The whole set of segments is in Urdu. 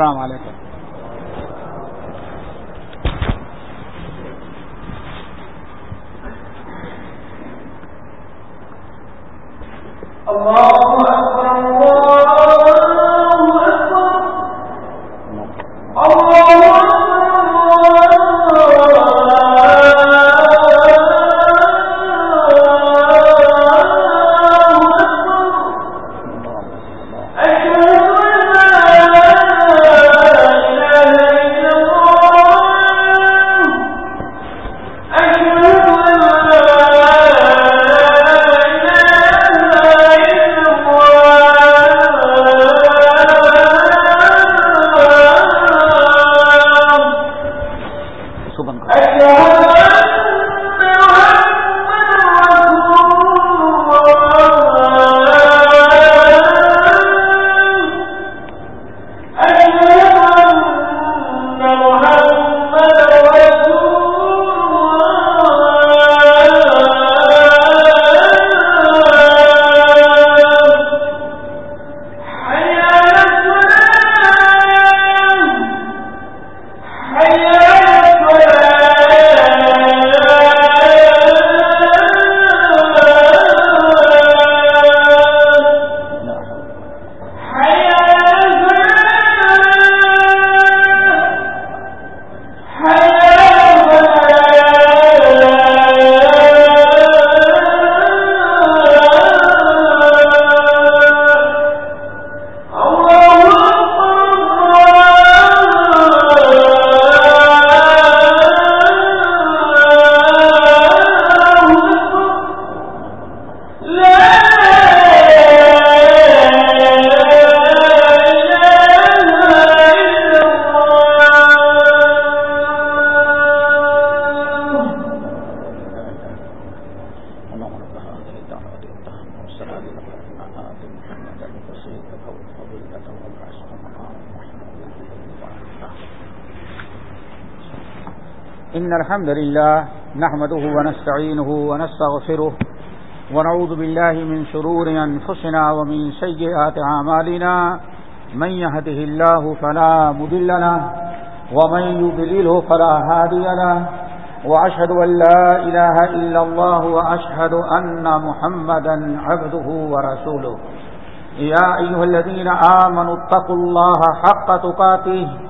السلام علیکم إن الحمد لله نحمده ونستعينه ونستغفره ونعوذ بالله من شرور أنفسنا ومن سيئات عمالنا من يهده الله فلا مدل له ومن يبلله فلا هادي له وأشهد أن لا إله إلا الله وأشهد أن محمدا عبده ورسوله يا أيها الذين آمنوا اتقوا الله حق تقاته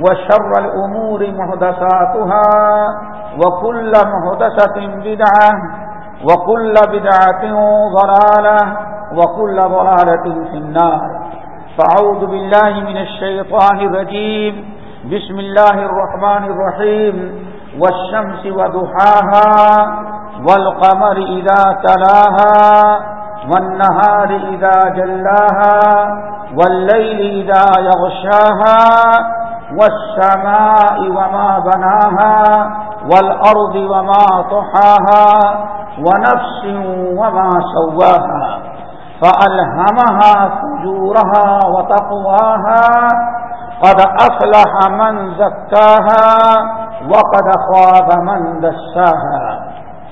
وشر الأمور مهدساتها وكل مهدسة بدعة وكل بدعة ضلالة وكل ضلالة في النار. فعوذ بالله من الشيطان الرجيم. بسم الله الرحمن الرحيم. والشمس ودحاها والقمر إذا تلاها والنهار إذا جلاها والليل إذا يغشاها والسماء وما بناها والأرض وما طحاها ونفس وما سواها فألهمها فجورها وتقواها قد أفلح من زكاها وقد خاب من دساها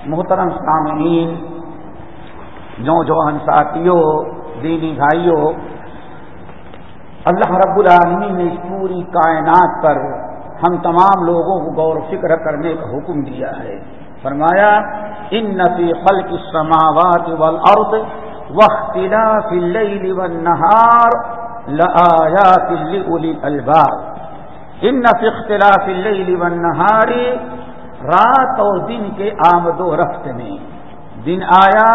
محترم سامعین نوجوان ساتھیوں، دینی بھائیوں اللہ رب العالمین نے اس پوری کائنات پر ہم تمام لوگوں کو غور و فکر کرنے کا حکم دیا ہے۔ فرمایا، ان نفی خلق السماوات والارض واختلاف اللیل والنہار لآیات لأولی الالباب ان فی اختلاف اللیل والنہار رات اور دن کے آمد و رفت میں۔ دن آیا،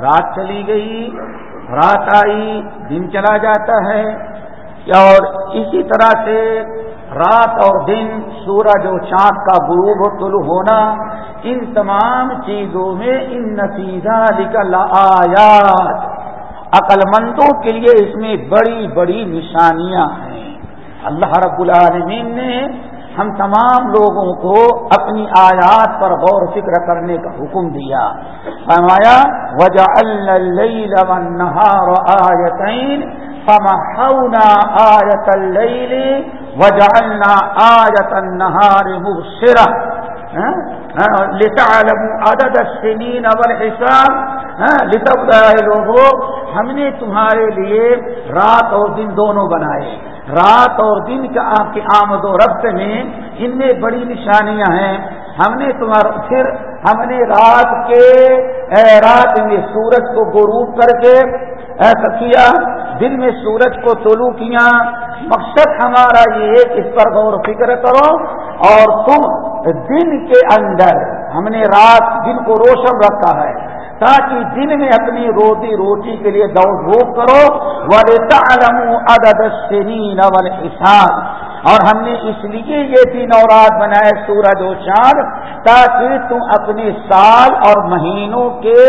رات چلی گئی، رات آئی، دن چلا جاتا ہے۔ اور اسی طرح سے رات اور دن سورج و چاند کا غروب و طلوع ہونا، ان تمام چیزوں میں ان نتیجہ نکل آیات عقل مندوں کے لیے اس میں بڑی بڑی نشانیاں ہیں۔ اللہ رب العالمین نے ہم تمام لوگوں کو اپنی آیات پر غور فکر کرنے کا حکم دیا۔ فرمایا وجہ النہار آیتین فمحونا آیت اللیل وجعلنا آیت النہار مبصرہ لتعلموا عدد السنین والحساب. ہاں، لوگوں ہم نے تمہارے لیے رات اور دن دونوں بنائے. رات اور دن کے آمد و رفت میں ان میں بڑی نشانیاں ہیں. ہم نے تمہارا پھر ہم نے رات کے رات میں سورج کو غروب کر کے ایسا کیا دن میں سورج کو طلوع کیا، مقصد ہمارا یہ ہے اس پر غور و فکر کرو اور تم دن کے اندر، ہم نے رات دن کو روشن رکھا ہے، تاکہ دن میں اپنی روٹی روٹی کے لیے دوڑ دھوپ کرو عدد السنین والحساب۔ اور ہم نے اس لیے یہ دن اور رات بنائے سورج و چاند، تاکہ تم اپنے سال اور مہینوں کے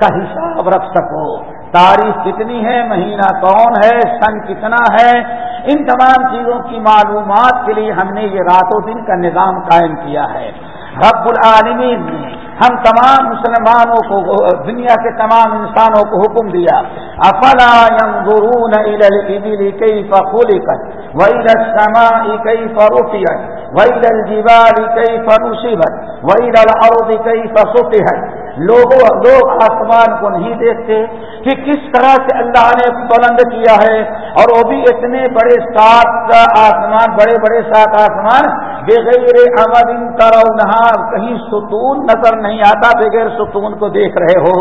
کا حساب رکھ سکو۔ تاریخ کتنی ہے، مہینہ کون ہے، سن کتنا ہے؟ ان تمام چیزوں کی معلومات کے لیے ہم نے یہ رات و دن کا نظام قائم کیا ہے۔ رب العالمین نے ہم تمام مسلمانوں کو، دنیا کے تمام انسانوں کو حکم دیا۔ افلا ينظرون الى الابل كيف خلقت؟ والى السماء كيف رفعت؟ والى الجبال كيف نصبت؟ والى الارض كيف سطحت؟ لوگوں لوگ آسمان کو نہیں دیکھتے کہ کس طرح سے اللہ نے بلند کیا ہے اور وہ بھی اتنے بڑے سات آسمان، بڑے بڑے سات آسمان بغیر امد ان کرو نہ کہیں ستون نظر نہیں آتا، بغیر ستون کو دیکھ رہے ہو۔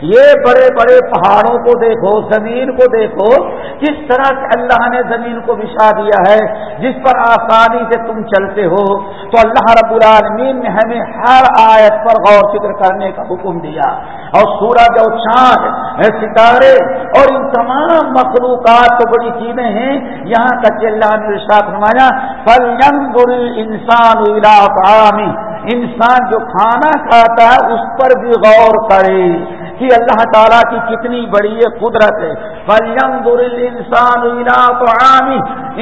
یہ بڑے بڑے پہاڑوں کو دیکھو، زمین کو دیکھو، کس طرح سے اللہ نے زمین کو بچھا دیا ہے، جس پر آسانی سے تم چلتے ہو۔ تو اللہ رب العالمین نے ہمیں ہر آیت پر غور فکر کرنے کا حکم دیا۔ اور سورج اور چاند ستارے اور ان تمام مخلوقات تو بڑی چیزیں ہیں۔ یہاں تک کہ اللہ نے ارشاد فرمایا پل انسان انسان جو کھانا کھاتا ہے، اس پر بھی غور کرے۔ کہ اللہ تعالیٰ کی کتنی بڑی قدرت ہے۔ انسان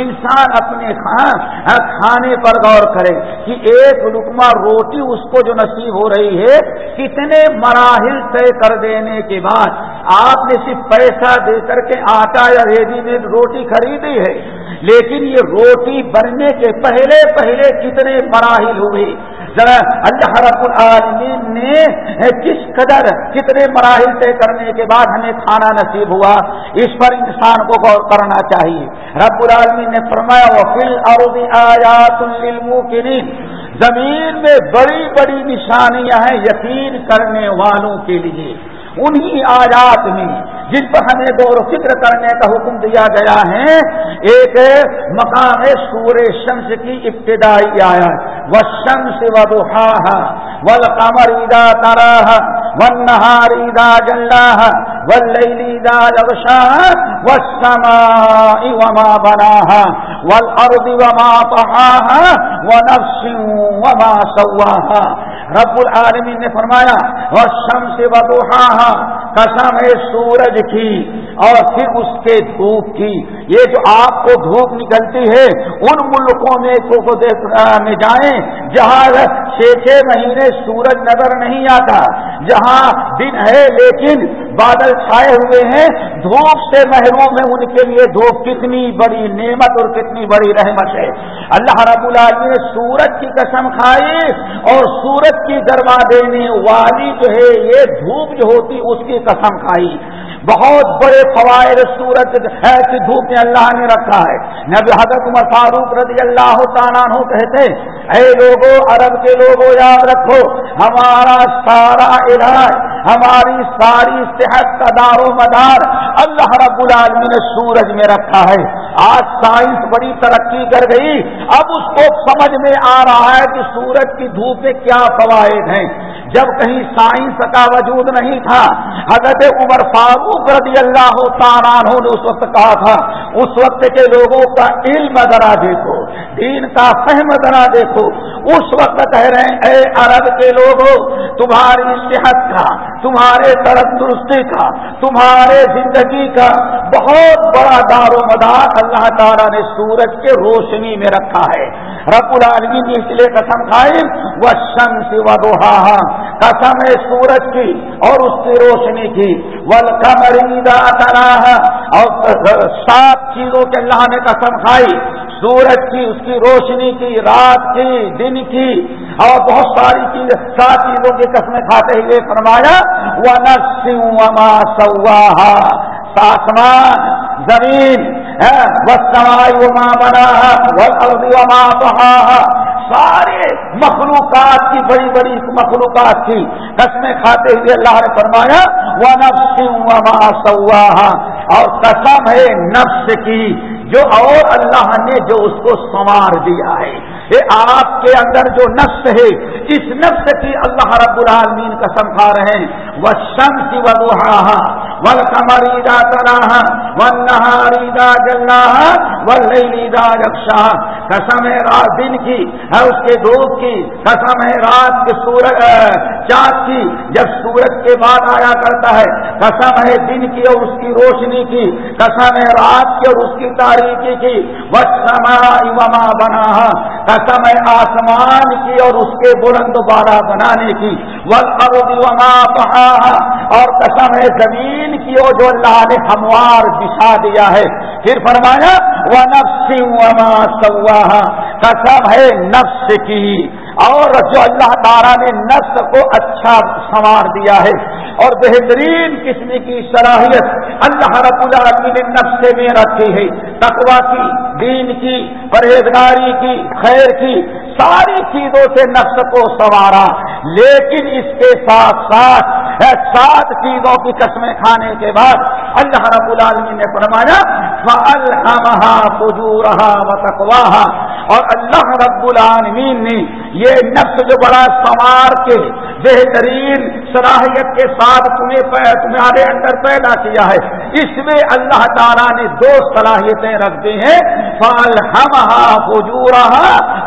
انسان اپنے کھانے پر غور کرے کہ ایک لکما روٹی اس کو جو نصیب ہو رہی ہے، کتنے مراحل طے کر دینے کے بعد آپ نے صرف پیسہ دے کر کے آٹا یا ریڈی میڈ روٹی خریدی ہے۔ لیکن یہ روٹی بننے کے پہلے پہلے کتنے مراحل ہوئے؟ ذرا اللہ رب العالمین نے کس قدر کتنے مراحل طے کرنے کے بعد ہمیں کھانا نصیب ہوا؟ اس پر انسان کو غور کرنا چاہیے۔ رب العالمین نے فرمایا وہ فل اور آیات زمین میں بڑی بڑی نشانیاں ہیں یقین کرنے والوں کے لیے۔ انہی آیات میں جن پر ہمیں غور و فکر کرنے کا حکم دیا گیا ہے۔ ایک مقام ہے سور شمس کی ابتدائی آیا وہ شمس و دوہا ول قمر ادا تراہ ون نہار ادا جلاح ول ادا جبشاہ و سما وما بنا ول وما پہا و نفس وما سواہا رب العالمین نے فرمایا وہ شم سے بدوہا قسم ہے سورج کی اور پھر اس کے دھوپ کی۔ یہ جو آپ کو دھوپ نکلتی ہے، ان ملکوں میں کو میں جائیں، جہاں چھ چھ مہینے سورج نظر نہیں آتا، جہاں دن ہے لیکن بادل چھائے ہوئے ہیں، دھوپ سے محروم ہے ان کے لیے دھوپ کتنی بڑی نعمت اور کتنی بڑی رحمت ہے۔ اللہ رب العالمین نے سورج کی قسم کھائی اور سورج کی گرما دینے والی جو ہے، یہ دھوپ جو ہوتی اس کی قسم کھائی۔ بہت بڑے فوائد سورج ایسی دھوپ میں اللہ نے رکھا ہے۔ نبی حضرت عمر فاروق رضی اللہ تعالیٰ کہتے اے لوگوں عرب کے لوگوں یاد رکھو، ہمارا سارا علاج ہماری ساری صحت کا دار و مدار اللہ رب العالمین نے سورج میں رکھا ہے۔ آج سائنس بڑی ترقی کر گئی۔ اب اس کو سمجھ میں آ رہا ہے کہ سورج کی دھوپ میں کیا فوائد ہیں۔ جب کہیں سائنس کا وجود نہیں تھا، حضرت عمر فاروق رضی اللہ تعالیٰ نے اس وقت کہا تھا، اس وقت کے لوگوں کا علم ذرا دیکھو، دین کا فہم ذرا دیکھو۔ اس وقت کہہ رہے ہیں، اے عرب کے لوگوں، تمہاری صحت کا تمہارے تندرستی کا، تمہارے زندگی کا بہت بڑا دار و مدار اللہ تعالیٰ نے سورج کے روشنی میں رکھا ہے۔ رب العالمین نے اس لیے قسم کھائی وہ شمس و دوہا قسم ہے سورج کی اور اس کی روشنی کی۔ ول کمریدا تناہ اور سات چیزوں کے اللہ نے قسم کھائی۔ سورج کی، اس کی روشنی کی، رات کی، دن کی، اور بہت ساری چیز سات چیزوں کی قسمیں کھاتے ہوئے فرمایا وہ نسما سواہا آسمان، زمین بنا وما بہا سارے مخلوقات کی، بڑی بڑی مخلوقات کی قسمیں کھاتے ہوئے اللہ نے فرمایا وہ نفس وما سواہا اور قسم ہے نفس کی جو اور اللہ نے جو اس کو سنوار دیا ہے۔ یہ آپ کے اندر جو نفس ہے، اس نفس کی اللہ رب العالمین قسم کھا رہے ہیں۔ وہ شمس و دوہا ول کمر دا تراہ ون نہاری دا جلاح رکشا قسم ہے رات دن کی، ہے اس کے دھوپ کی. قسم ہے رات کے سورج چاند کی، جب سورج کے بعد آیا کرتا ہے. قسم ہے دن کی اور اس کی روشنی کی. قسم ہے رات کی اور اس کی تاریخی کی. وش وما بنا قسم ہے آسمان کی اور اس کے بلند بارہ بنانے کی. وما پہا اور قسم ہے زمین کی اور جو اللہ نے ہموار دی بچھا دیا ہے۔ پھر فرمایا وہ نفس وما سواہا قسم ہے نفس کی۔ اور جو اللہ تعالیٰ نے نفس کو اچھا سنوار دیا ہے۔ اور بہترین قسم کی صلاحیت اللہ رب العالمین نے نفس میں رکھی ہے۔ تقوا کی، دین کی، پرہیزگاری کی، خیر کی، ساری چیزوں سے نفس کو سنوارا۔ لیکن اس کے ساتھ ساتھ سات چیزوں کی قسمیں کھانے کے بعد اللہ رب العالمین نے فرمایا رہا و اور اللہ رب العالمین نے یہ نفس جو بڑا سوار کے بہترین صلاحیت کے ساتھ تمہیں تمہارے اندر پیدا کیا ہے۔ اس میں اللہ تعالیٰ نے دو صلاحیتیں رکھ دی ہیں۔ فال ہم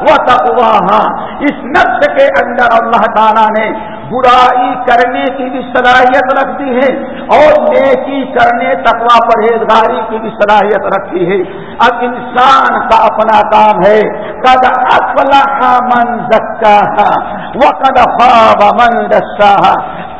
و تقواہا اس نفس کے اندر اللہ تعالیٰ نے برائی کرنے کی بھی صلاحیت رکھتی ہے اور نیکی کرنے تقوا پرہیزگاری کی بھی صلاحیت رکھتی ہے۔ اب انسان کا اپنا کام ہے۔ قد افلح من زکاہا وقد خواب من دساہا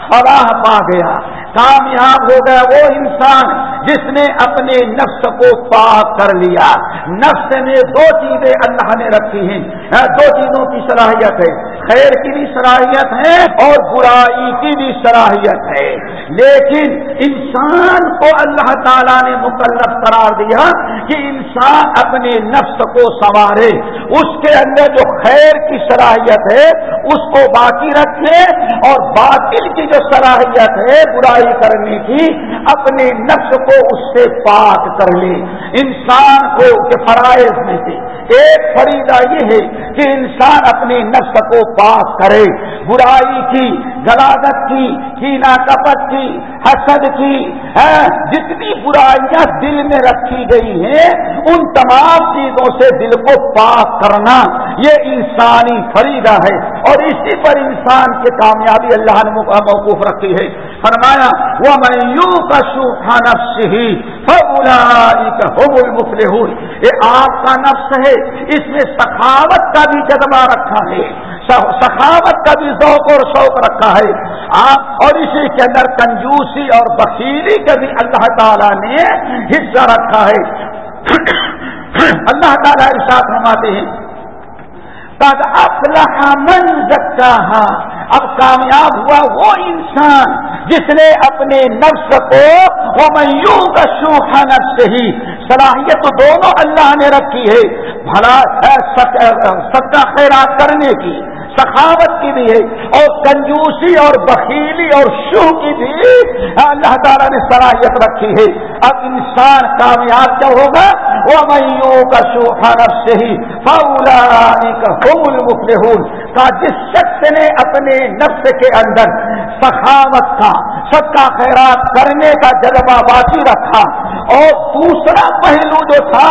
فلاح پا گیا کامیاب ہو گیا وہ انسان جس نے اپنے نفس کو پاک کر لیا۔ نفس میں دو چیزیں اللہ نے رکھی ہیں۔ ہاں، دو چیزوں کی صلاحیت ہے۔ خیر کی بھی صلاحیت ہے اور برائی کی بھی صلاحیت ہے۔ لیکن انسان کو اللہ تعالیٰ نے مکلف قرار دیا کہ انسان اپنے نفس کو سنوارے، اس کے اندر جو خیر کی صلاحیت ہے، اس کو باقی رکھے اور باطل کی جو صلاحیت ہے برائی کرنے کی، اپنے نفس کو اس سے پاک کر لے۔ انسان کو فرائض میں سے ایک فریدہ یہ ہے کہ انسان اپنے نفس کو پاک کرے۔ برائی کی گلاگت کی کینا کپت کی، حسد کی ہاں، جتنی برائیاں دل میں رکھی گئی ہیں، ان تمام چیزوں سے دل کو پاک کرنا یہ انسانی فریدہ ہے۔ اور اسی پر انسان کی کامیابی اللہ نے موقف رکھی ہے۔ فرمایا وہ میں یوں کا سوکھا نفس ہی یہ آپ کا نفس ہے، اس میں سخاوت کا بھی جذبہ رکھا ہے۔ سخاوت کا بھی ذوق اور شوق رکھا ہے۔ آپ اور اسی کے اندر کنجوسی اور بخیری کا بھی اللہ تعالیٰ نے حصہ رکھا ہے۔ اللہ تعالیٰ ارشاد فرماتے ہیں تب افلح من زکاہا اب کامیاب ہوا وہ انسان جس نے اپنے نفس کو وہ میوں کا شوخا نفس ہی صلاحیت تو دونوں اللہ نے رکھی ہے، بھلا سچا خیرات کرنے کی۔ سخاوت کی بھی ہے اور کنجوسی اور بخیلی اور شو کی بھی اللہ تعالیٰ نے صلاحیت رکھی ہے۔ اب انسان کامیاب کیا ہوگا؟ وہ میوں کا شوخا سے ہی فولا کا جس شخص نے اپنے نفس کے اندر سخاوت کا سب کا خیرات کرنے کا جذبہ باقی رکھا اور دوسرا پہلو جو تھا،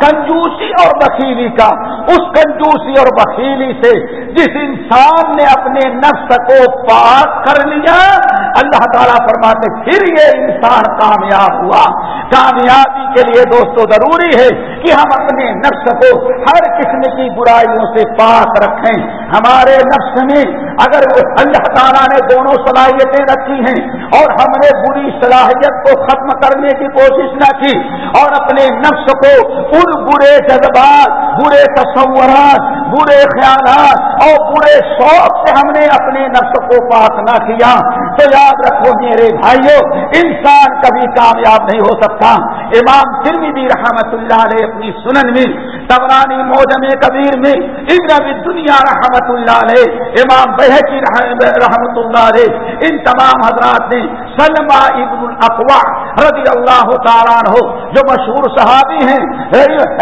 کنجوسی اور بخیلی کا۔ اس کنجوسی اور بخیلی سے جس انسان نے اپنے نفس کو پاک کر لیا۔ اللہ تعالیٰ فرماتے پھر یہ انسان کامیاب ہوا۔ کامیابی کے لیے دوستو، ضروری ہے کہ ہم اپنے نفس کو ہر قسم کی برائیوں سے پاک رکھیں۔ ہمارے نفس میں اگر اللہ تعالیٰ نے دونوں صلاحیتیں رکھی ہیں اور ہم نے بری صلاحیت کو ختم کرنے کی کوشش نہ کی اور اپنے نفس کو ان برے جذبات، برے تصورات، برے خیالات اور برے شوق سے ہم نے اپنے نفس کو پاک نہ کیا، تو یاد رکھو میرے بھائیوں انسان کبھی کامیاب نہیں ہو سکتا۔ امام بھی رحمت اللہ علیہ اپنی سنن میں تبرانی موجم کبیر میں، ابن دنیا رحمت اللہ علیہ، امام بحقی رحمت اللہ علیہ، ان تمام حضرات نے سلما ابن الافوا رضی اللہ تعالیٰ ہو جو مشہور صحابی ہیں،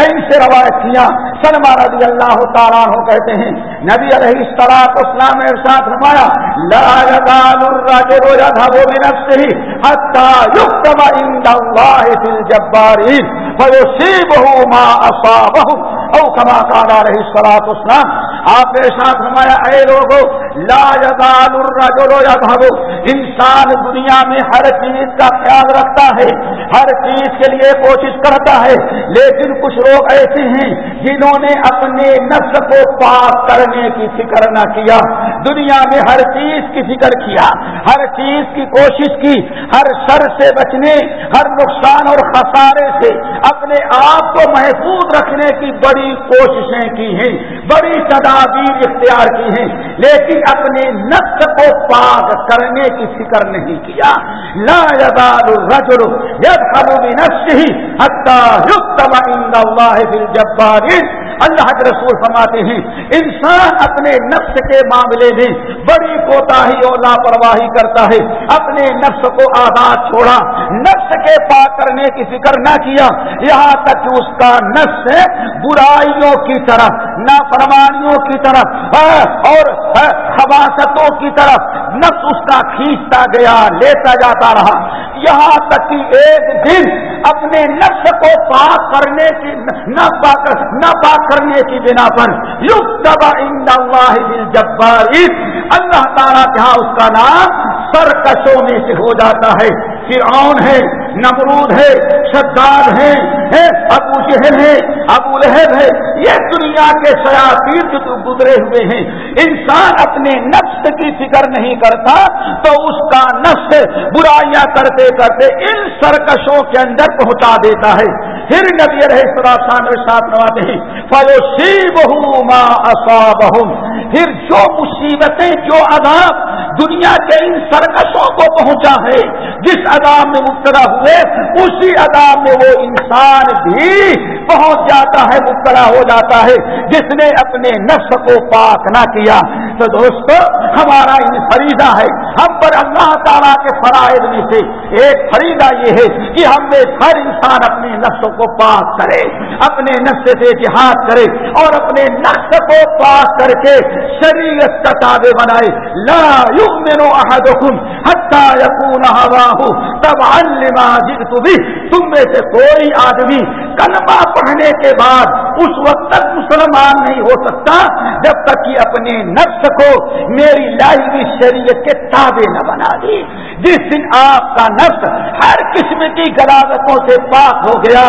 ان سے روایت کیا۔ سلما رضی اللہ تعالیٰ ہو کہتے ہیں، نبی علیہ السلاط اسلام ارشاد رمایا لا يزال الرجل يذهب بنفسه حتى يكتب عند الله في الجبارين ماں ما أصابه او کما کالا رہی سلاط اسلام آپ نے ساتھ ہمارا اے لوگوں لا یزال الرجل یذهب انسان دنیا میں ہر چیز کا خیال رکھتا ہے، ہر چیز کے لیے کوشش کرتا ہے، لیکن کچھ لوگ ایسے ہیں جنہوں نے اپنے نفس کو پاک کرنے کی فکر نہ کیا۔ دنیا میں ہر چیز کی فکر کیا، ہر چیز کی کوشش کی، ہر سر سے بچنے، ہر نقصان اور خسارے سے اپنے آپ کو محفوظ رکھنے کی بڑی کوششیں کی ہیں، بڑی تدابیر اختیار کی ہیں۔ لیکن اپنے نفس کو پاک کرنے کی فکر نہیں کیا۔ لا يزال الرجل يدخل بنفسه حتى يكتب عند الله بالجبارين اللہ کے رسول فرماتے ہیں، انسان اپنے نفس کے معاملے میں بڑی کوتاہی اور لاپرواہی کرتا ہے۔ اپنے نفس کو آزاد چھوڑا۔ نفس کے پاک کرنے کی فکر نہ کیا۔ یہاں تک کہ اس کا نفس برائیوں کی طرف، نافرمانیوں کی طرف، اور خباستوں کی طرف نفس اس کا کھینچتا گیا، لیتا جاتا رہا۔ یہاں تک کہ ایک دن اپنے نفس کو پاک کرنے کی، نہ پاک نہ پاک کرنے کی بنا پر یوگ دبا جباری اللہ تعالیٰ کے ہاں اس کا نام سرکشوں میں سے ہو جاتا ہے۔ فرعون ہے نمرود ہے، شداد ہے ابو جہل ہے ابو لہب ہے یہ دنیا کے سیاتی جو گزرے ہوئے ہیں، انسان اپنے نفس کی فکر نہیں کرتا تو اس کا نفس برائیاں کرتے کرتے ان سرکشوں کے اندر پہنچا دیتا ہے۔ پھر نبی رہے سراسان ساتھ نواتے ہیں فلوسی بہو ماں پھر جو مصیبتیں، جو عذاب دنیا کے ان سرکشوں کو پہنچا ہے، جس عذاب میں مبتلا ہوئے، اسی عذاب میں وہ انسان بھی پہنچ جاتا ہے، مبتلا ہو جاتا ہے۔ جس نے اپنے نفس کو پاک نہ کیا۔ تو دوستو، ہمارا ان فریدہ ہے۔ ہم پر اللہ تعالیٰ کے فرائض میں سے ایک فریدہ یہ ہے کہ ہم میں ہر انسان اپنے نفس کو پاک کرے، اپنے نفس سے جہاد کرے اور اپنے نفس کو پاک کر کے شریعت کا تابع بنائے۔ لا یؤمن احدکم حتی یکون ہواہو تب لما جئت بھی تم میں سے کوئی آدمی کلمہ پڑھنے کے بعد اس وقت تک مسلمان نہیں ہو سکتا جب تک کہ اپنے نفس کو میری لائی شریعت کے تابع نہ بنا دے جس دن آپ کا نفس ہر قسم کی گلاوتوں سے پاک ہو گیا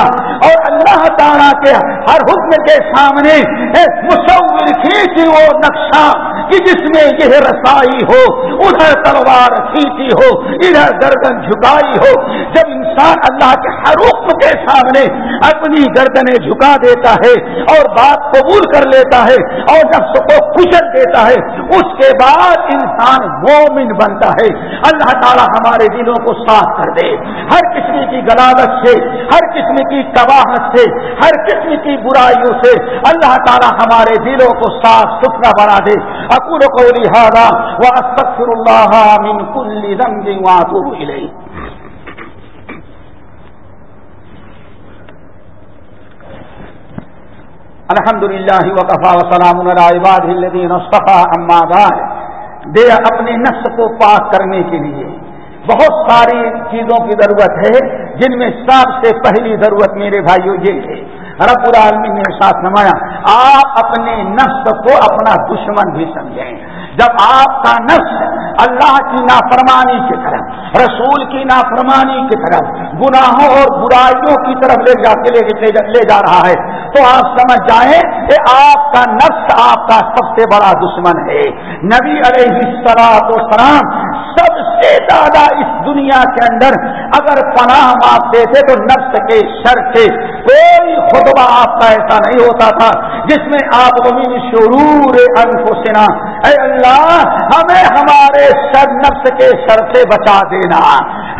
اور اللہ تعالیٰ کے ہر حکم کے سامنے مصور کھینچی وہ نقشہ کہ جس میں یہ رسائی ہو، ادھر تلوار کھینچی ہو، ادھر گردن جھکائی ہو۔ جب انسان اللہ کے ہر حکم کے سامنے اپنی گردنیں جھکا دیتا ہے اور بات قبول کر لیتا ہے اور نفس کو کچل دیتا ہے، اس کے بعد انسان مومن بنتا ہے۔ اللہ تعالی ہمارے دلوں کو صاف کر دے۔ ہر قسم کی گلاوت سے، ہر قسم کی تباہت سے، ہر قسم کی برائیوں سے اللہ تعالی ہمارے دلوں کو صاف ستھرا بنا دے۔ اکور قولی هذا واستغفر الله من كل ذنب واتوب الیہ الحمد للہ وقفا وسلام عباد الدین اصطفى اما بعد۔ دے اپنے نفس کو پاک کرنے کے لیے بہت ساری چیزوں کی ضرورت ہے، جن میں سب سے پہلی ضرورت میرے بھائیوں یہ ہے۔ رب العالمین نے ساتھ نمایا آپ اپنے نفس کو اپنا دشمن بھی سمجھیں۔ جب آپ کا نفس اللہ کی نافرمانی کی طرف، رسول کی نافرمانی کی طرف، گناہوں اور برائیوں کی طرف لے جا کے لے جا رہا ہے، تو آپ سمجھ جائیں کہ آپ کا نفس آپ کا سب سے بڑا دشمن ہے۔ نبی علیہ السلاط تو سلام سے زیادہ اس دنیا کے اندر اگر پناہ مانگتے تھے تو نفس کے شر سے کوئی خطبہ آپ کا ایسا نہیں ہوتا تھا جس میں آپ شرور انفسنا، اے اللہ، ہمیں ہمارے شر، نفس کے شر سے بچا دینا۔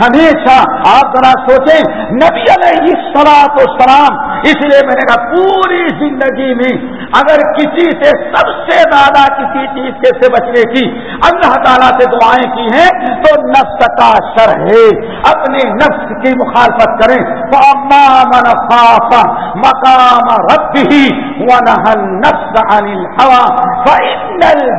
ہمیشہ آپ ذرا سوچیں، نبی علیہ سلام تو سلام اس لیے میں نے کہا پوری زندگی میں اگر کسی سے سب سے زیادہ کسی چیز کے سے بچنے کی اللہ تعالیٰ سے دعائیں کی ہیں تو نفس کا شر ہے اپنے نفس کی مخالفت کریں۔ تو من خاف مقام رب ہی نفس ہوا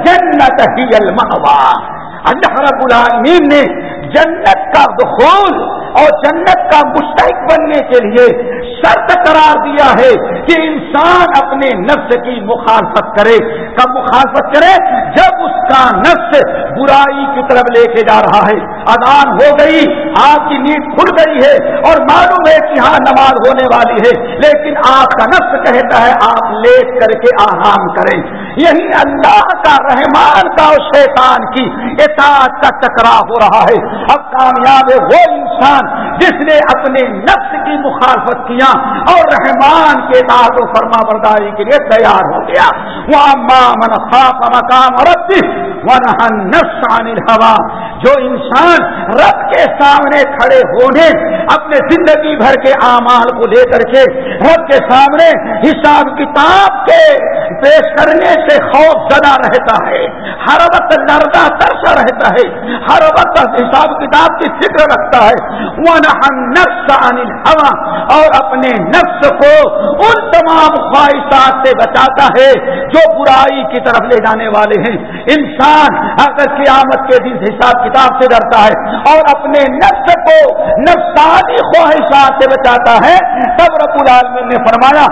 جنت ہی المحوا اللہ رب العالمین نے جنت کا دخول اور جنت کا مستحق بننے کے لیے شرط قرار دیا ہے کہ انسان اپنے نفس کی مخالفت کرے۔ کب مخالفت کرے؟ جب اس کا نفس برائی کی طرف لے کے جا رہا ہے۔ اذان ہو گئی آپ کی نیند کھل گئی ہے اور معلوم ہے کہ ہاں نماز ہونے والی ہے۔ لیکن آپ کا نفس کہتا ہے، آپ لیٹ کر کے آرام کریں۔ یہی اللہ کا رحمان کا اور شیطان کی اطاعت کا ٹکرا ہو رہا ہے۔ اب کامیاب ہے وہ انسان جس نے اپنے نفس کی مخالفت کیا اور رحمان کے و فرما برداری کے لیے تیار ہو گیا۔ وہ خواب مقام رب نفس عن الحوا جو انسان رب کے سامنے کھڑے ہونے، اپنے زندگی بھر کے اعمال کو لے کر کے رب کے سامنے حساب کتاب کے پیش کرنے سے خوف زدہ رہتا ہے، ہر وقت لڑتا ترسا رہتا ہے، ہر وقت حساب کتاب کی فکر رکھتا ہے۔ وہ نفس عن الحوا اور اپنے نفس کو ان تمام خواہشات سے بچاتا ہے جو برائی کی طرف لے جانے والے ہیں۔ انسان اگر قیامت کے دن حساب کتاب سے ڈرتا ہے اور اپنے نفس کو نفسانی خواہشات سے بچاتا ہے، تب رب العالمین نے فرمایا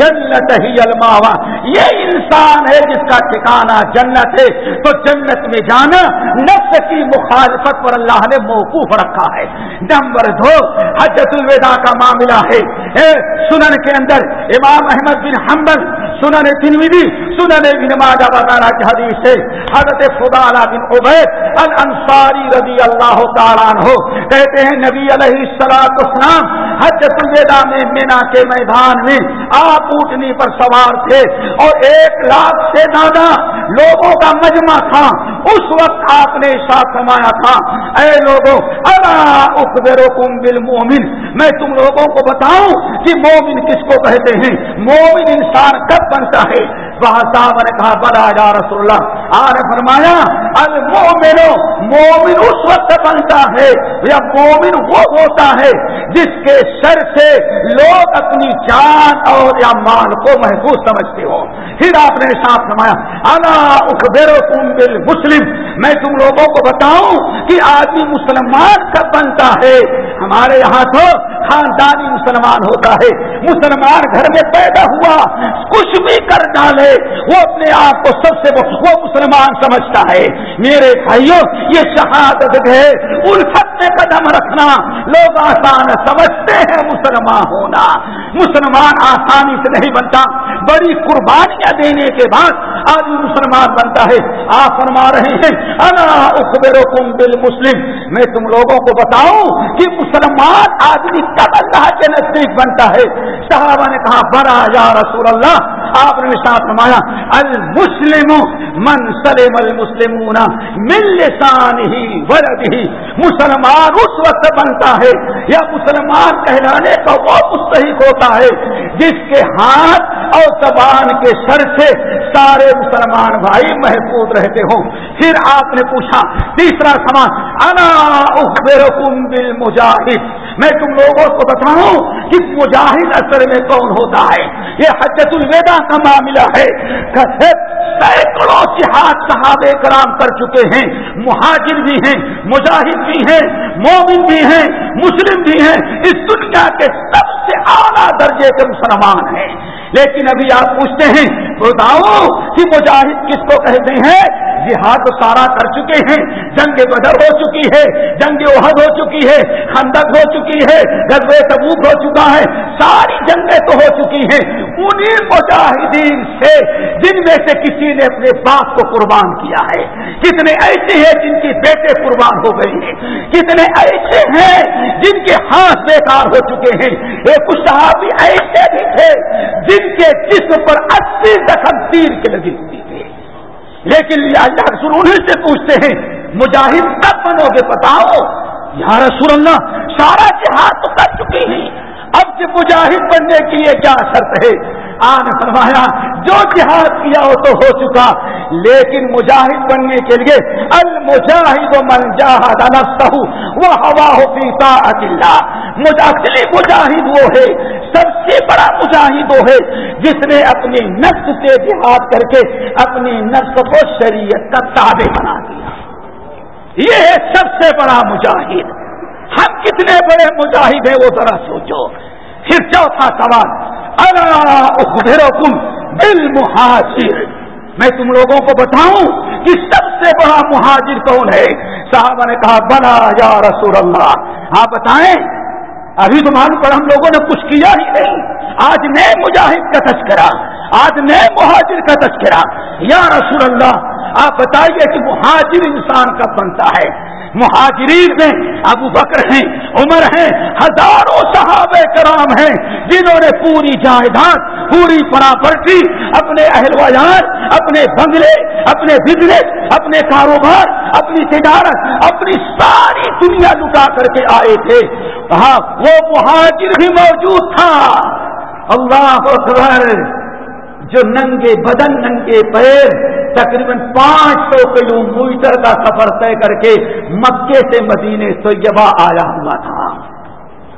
جنت ہی الماوا یہ انسان ہے جس کا ٹھکانا جنت ہے۔ تو جنت میں جانا نفس کی مخالفت پر اللہ نے موقوف رکھا ہے۔ نمبر دو، حجت الوداع کا معاملہ ہے۔ سنن کے اندر امام احمد بن حمبل سنن تنویدی سنن بن ماجہ وغیرہ کی حدیث سے حضرت فضالہ بن عبید الانصاری رضی اللہ تعالیٰ عنہ کہتے ہیں، نبی علیہ السلام اسلام حجت الوداع میں مینا کے میدان میں آپ اونٹنی پر سوار تھے اور ایک لاکھ سے زیادہ لوگوں کا مجمع تھا۔ اس وقت آپ نے ساتھ سمایا تھا، اے لوگوں کم مومن میں تم لوگوں کو بتاؤں کہ مومن کس کو کہتے ہیں؟ مومن انسان کب بنتا ہے؟ وہاں صاحب نے کہا بڑا جا رسول اللہ آر فرمایا المومن مومن اس وقت بنتا ہے یا مومن وہ ہوتا ہے جس کے سر سے لوگ اپنی جان اور یا مال کو محفوظ سمجھتے ہو پھر آپ نے ساتھ فرمایا اللہ اخبر تم بل مسلم میں تم لوگوں کو بتاؤں کہ آدمی مسلمان کب بنتا ہے۔ ہمارے یہاں تو خاندانی مسلمان ہوتا ہے۔ مسلمان گھر میں پیدا ہوا، کچھ بھی کر ڈالے، وہ اپنے آپ کو سب سے وہ مسلمان سمجھتا ہے۔ میرے بھائیوں، یہ شہادت ہے۔ الفت میں قدم رکھنا۔ لوگ آسان سمجھتے ہیں مسلمان ہونا۔ مسلمان آسانی سے نہیں بنتا۔ بڑی قربانیاں دینے کے بعد آدمی مسلمان بنتا ہے۔ آپ فرما رہے ہیں اللہ اخبر بل مسلم میں تم لوگوں کو بتاؤں کہ مسلمان آدمی کب اللہ کے نزدیک بنتا ہے۔ صحابہ نے کہا بڑا یا رسول اللہ، آپ نے ساتھ فرمایا، المسلم من سلم المسلمون۔ مل لسان ہی ورد ہی مسلمان اس وقت بنتا ہے یا مسلمان کہلانے کا وہ مستحق ہوتا ہے جس کے ہاتھ اور زبان کے سر سے سارے مسلمان بھائی محفوظ رہتے ہوں۔ پھر آپ نے پوچھا، تیسرا سامان انا اخبرکم بالمجاہد؟ میں تم لوگوں کو بتاؤں کہ مجاہد اثر میں کون ہوتا ہے؟ یہ حجت الوداع کا معاملہ ہے۔ سینکڑوں جہاد صحابہ کرام کر چکے ہیں۔ مہاجر بھی ہیں، مجاہد بھی ہیں، مومن بھی ہیں، مسلم بھی ہیں۔ اس دنیا کے سب سے اعلیٰ درجے کے مسلمان ہیں۔ لیکن ابھی آپ پوچھتے ہیں بتاؤ کہ مجاہد کس کو کہتے ہیں؟ جہاد سارا کر چکے ہیں۔ جنگ بدر ہو چکی ہے، جنگ عہد ہو چکی ہے، خندق ہو چکی ہے غزب تبوک ہو چکا ہے۔ ساری جنگیں تو ہو چکی ہیں۔ انہیں مجاہدین سے، جن میں سے کسی نے اپنے باپ کو قربان کیا ہے۔ کتنے ایسے ہیں جن کی بیٹے قربان ہو گئی ہیں۔ کتنے ایسے ہیں جن کے ہاتھ بیکار ہو چکے ہیں۔ ایک صحابی ایسے بھی تھے جن کے جسم پر اسی زخم تیر کے لگی ہوئی لیکن اللہ رسول انہیں سے پوچھتے ہیں، مجاہد کب بنو گے بتاؤ؟ یا رسول اللہ، سارا جہاد تو کر چکی ہیں۔ اب سے مجاہد بننے کے لیے کیا شرط ہے؟ آن فرمایا، جو جہاد کیا ہو تو ہو چکا۔ لیکن مجاہد بننے کے لیے، المجاہد من جاہد نفسہ، وہ ہوا ہو پیتا اکیلا مجاہد وہ ہے۔ سب سے بڑا مجاہد وہ ہے جس نے اپنی نفس سے جہاد کر کے اپنی نفس کو شریعت کا تابع بنا دیا۔ یہ ہے سب سے بڑا مجاہد۔ ہم کتنے بڑے مجاہد ہیں وہ ذرا سوچو۔ پھر چوتھا سوال دل مہاجر میں تم لوگوں کو بتاؤں کہ سب سے بڑا مہاجر کون ہے؟ صاحبہ نے کہا بنا یا رسول اللہ۔ آپ بتائیں ابھی تو معلوم پر ہم لوگوں نے کچھ کیا ہی نہیں۔ آج نئے مجاہد کا تذکرہ، آج نئے مہاجر کا تذکرہ۔ یا رسول اللہ، آپ بتائیے کہ مہاجر انسان کا بنتا ہے؟ مہاجرین میں ابو بکر ہیں، عمر ہیں، ہزاروں صحابہ کرام ہیں جنہوں نے پوری جائیداد، پوری پراپرٹی، اپنے اہل ویار اپنے بنگلے، اپنے بزنس، اپنے کاروبار، اپنی تجارت، اپنی ساری دنیا لٹا کر کے آئے تھے۔ ہاں وہ مہاجر بھی موجود تھا۔ اللہ اکبر، جو ننگے بدن، ننگے پیر، تقریباً پانچ سو کلو میٹر کا سفر طے کر کے مکے سے مدینے طیبہ آیا ہوا تھا۔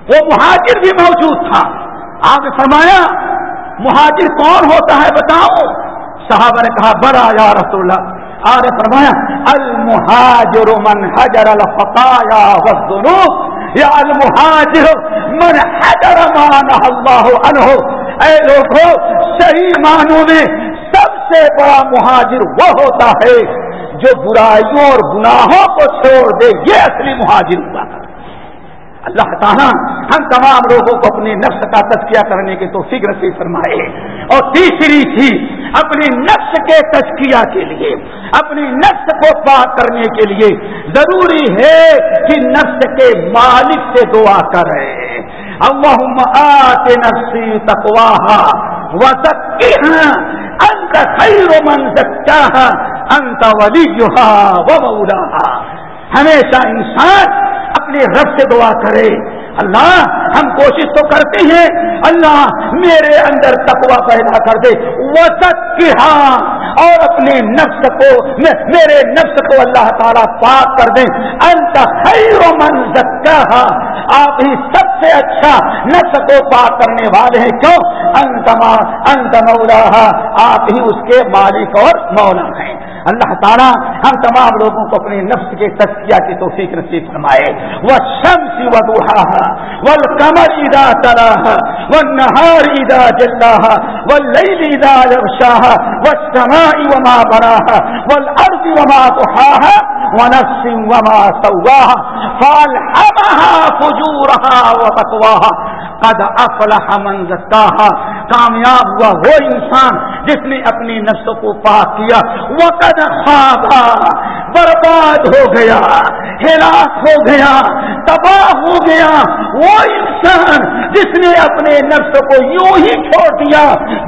وہ مہاجر بھی موجود تھا۔ آپ نے فرمایا، مہاجر کون ہوتا ہے بتاؤ؟ صحابہ نے کہا، بڑا یا رسول اللہ۔ آپ نے فرمایا، المہاجر من حجر الفقایا والذنوب۔ یا المہاجر، من حجر مان اللہ عنہ۔ اے لوگوں صحیح معنوں میں سب سے بڑا مہاجر وہ ہوتا ہے جو برائیوں اور گناہوں کو چھوڑ دے، یہ اصلی مہاجر ہوا۔ اللہ تعالیٰ ہم تمام لوگوں کو اپنے نفس کا تذکیہ کرنے کے تو فکر سے فرمائے۔ اور تیسری چیز، اپنی نفس کے تذکیہ کے لیے، اپنی نفس کو پاک کرنے کے لیے ضروری ہے کہ نفس کے مالک سے دعا کرے۔ اللهم آت نفسی تقواها وزکیها انت خیر من زکاها انت ولیها ومولاها ہمیشہ انسان اپنے رب سے دعا کرے۔ اللہ، ہم کوشش تو کرتے ہیں۔ اللہ میرے اندر تقوا پیدا کر دے۔ وہ ہاں۔ اور اپنے نفس کو میرے نفس کو اللہ تعالیٰ پاک کر دیں۔ انت خیر من زکا آپ ہی سب سے اچھا نفس کو پاک کرنے والے ہیں۔ کیوں؟ انت انت مولا آپ ہی اس کے مالک اور مولا ہیں۔ اللہ تعالیٰ ہم تمام لوگوں کو اپنے نفس کے تجزیہ کی توفیق نصیب فرمائے۔ وہ شمس و دوہا وہ کمر ادا تراہ وہ نہار ادا جلاح وہ لئی ادا شاہ وہ سما وما براہ وہ ارد وما تو ونفس وما سواها فالحمها فجورها وتقواها. قد افلح من زکاها کامیاب ہوا وہ انسان جس نے اپنی نفس کو پاک کیا. وہ قد خوابا برباد ہو گیا، ہلاک ہو گیا، تباہ ہو گیا. وہ انسان جس نے اپنے نفس کو یوں ہی چھوڑ دیا،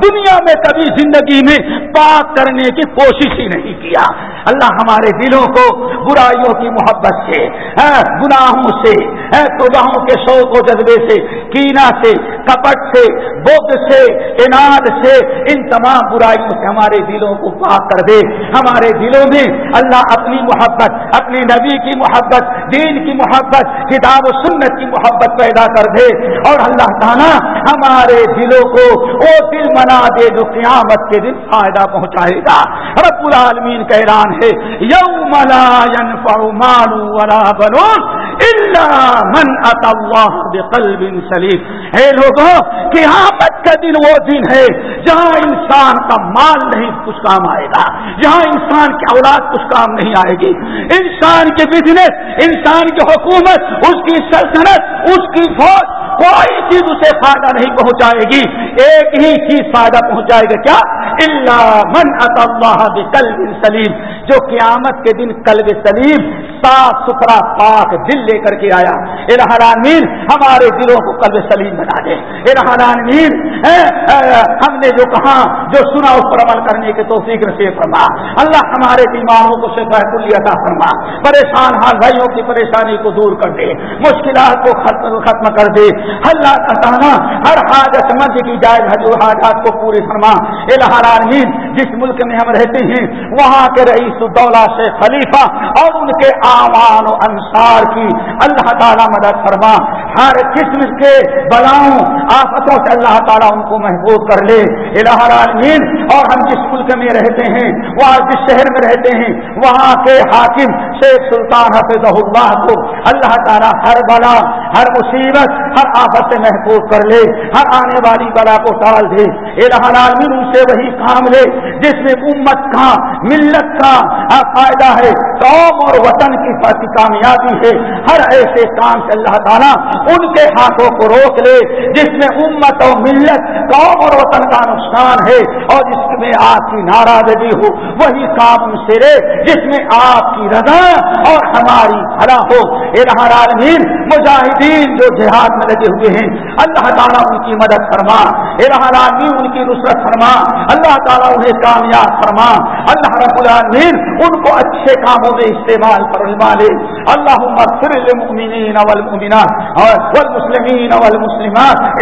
دنیا میں کبھی زندگی میں پاک کرنے کی کوشش ہی نہیں کیا. اللہ ہمارے دلوں کو برائیوں کی محبت سے ہاں، گناہوں سے ہاں، توباہوں کے شوق و جذبے سے، کینا سے، کپٹ سے بودھ سے اناد سے، ان تمام برائیوں سے ہمارے دلوں کو پاک کر دے۔ ہمارے دلوں میں اللہ اپنی محبت، اپنے نبی کی محبت، دین کی محبت، کتاب و سنت کی محبت پیدا کر دے۔ اور اللہ تعالیٰ ہمارے دلوں کو وہ دل منا دے جو قیامت کے دن فائدہ پہنچائے گا۔ رب العالمین کا اعلان ہے، یوم لا ينفع مال ولا بنون من اتى الله بقلب سلیم اے لوگوں قیامت کا دن وہ دن ہے جہاں انسان کا مال نہیں کچھ کام آئے گا، جہاں انسان کی اولاد کچھ کام نہیں آئے گی۔ انسان کے بزنس انسان کی حکومت، اس کی سلطنت، اس کی فوج، کوئی چیز اسے فائدہ نہیں پہنچائے گی۔ ایک ہی چیز فائدہ پہنچائے گا کیا؟ اللہ من اللہ کلب سلیم جو قیامت کے دن کلب سلیم صاف ستھرا پاک دل لے کر کے آیا۔ اے الحرامین ہمارے دلوں کو کلب سلیم بنا دے۔ اے الحرامین ہم نے جو کہا، جو سنا، اس پر عمل کرنے کے تو فکر سے فرما۔ اللہ ہمارے بیماروں کو سے بحت عطا فرما۔ پریشان حال بھائیوں کی پریشانی کو دور کر دے۔ مشکلات کو ختم ختم کر دے۔ اللہ کا کہنا ہر حاجت مند کی جائز حجو حاجات کو پورے فرما۔ الحرامین جس ملک میں ہم رہتے ہیں، وہاں کے رئیس الدولہ سے خلیفہ اور ان کے آوان و انصار کی اللہ تعالیٰ مدد فرما۔ ہر قسم کے بلاؤں آفتوں سے اللہ تعالیٰ ان کو محبوب کر لے۔ العالمین، اور ہم جس ملک میں رہتے ہیں، وہاں جس شہر میں رہتے ہیں، وہاں کے حاکم شیخ سلطان حفظ اللہ کو اللہ تعالیٰ ہر بلا، ہر مصیبت، ہر آفت سے محفوظ کر لے، ہر آنے والی بلا کو ٹال دے۔ العالمین، ان سے وہی کام لے جس میں امت کا، ملت کا فائدہ ہے۔ قوم اور وطن کی کامیابی ہے۔ ہر ایسے کام سے اللہ تعالیٰ ان کے ہاتھوں کو روک لے جس میں امت اور ملت قوم اور وطن کا نقصان ہے اور جس میں آپ کی ناراضگی ہو، وہی کام ان سے لے جس میں آپ کی رضا اور ہماری بھلا ہو۔ عالمین مجاہدین جو جہاد میں لگے ہوئے ہیں، اللہ تعالیٰ ان کی مدد فرما۔ العالمین، ان کی نصرت فرما۔ اللہ تعالیٰ انہیں کامیاب فرما۔ اللہ رب العالمین ان کو اچھے کاموں میں استعمال فرما لے۔ اللہ اغفر للمؤمنین والمؤمنات والمسلمین والمسلمات۔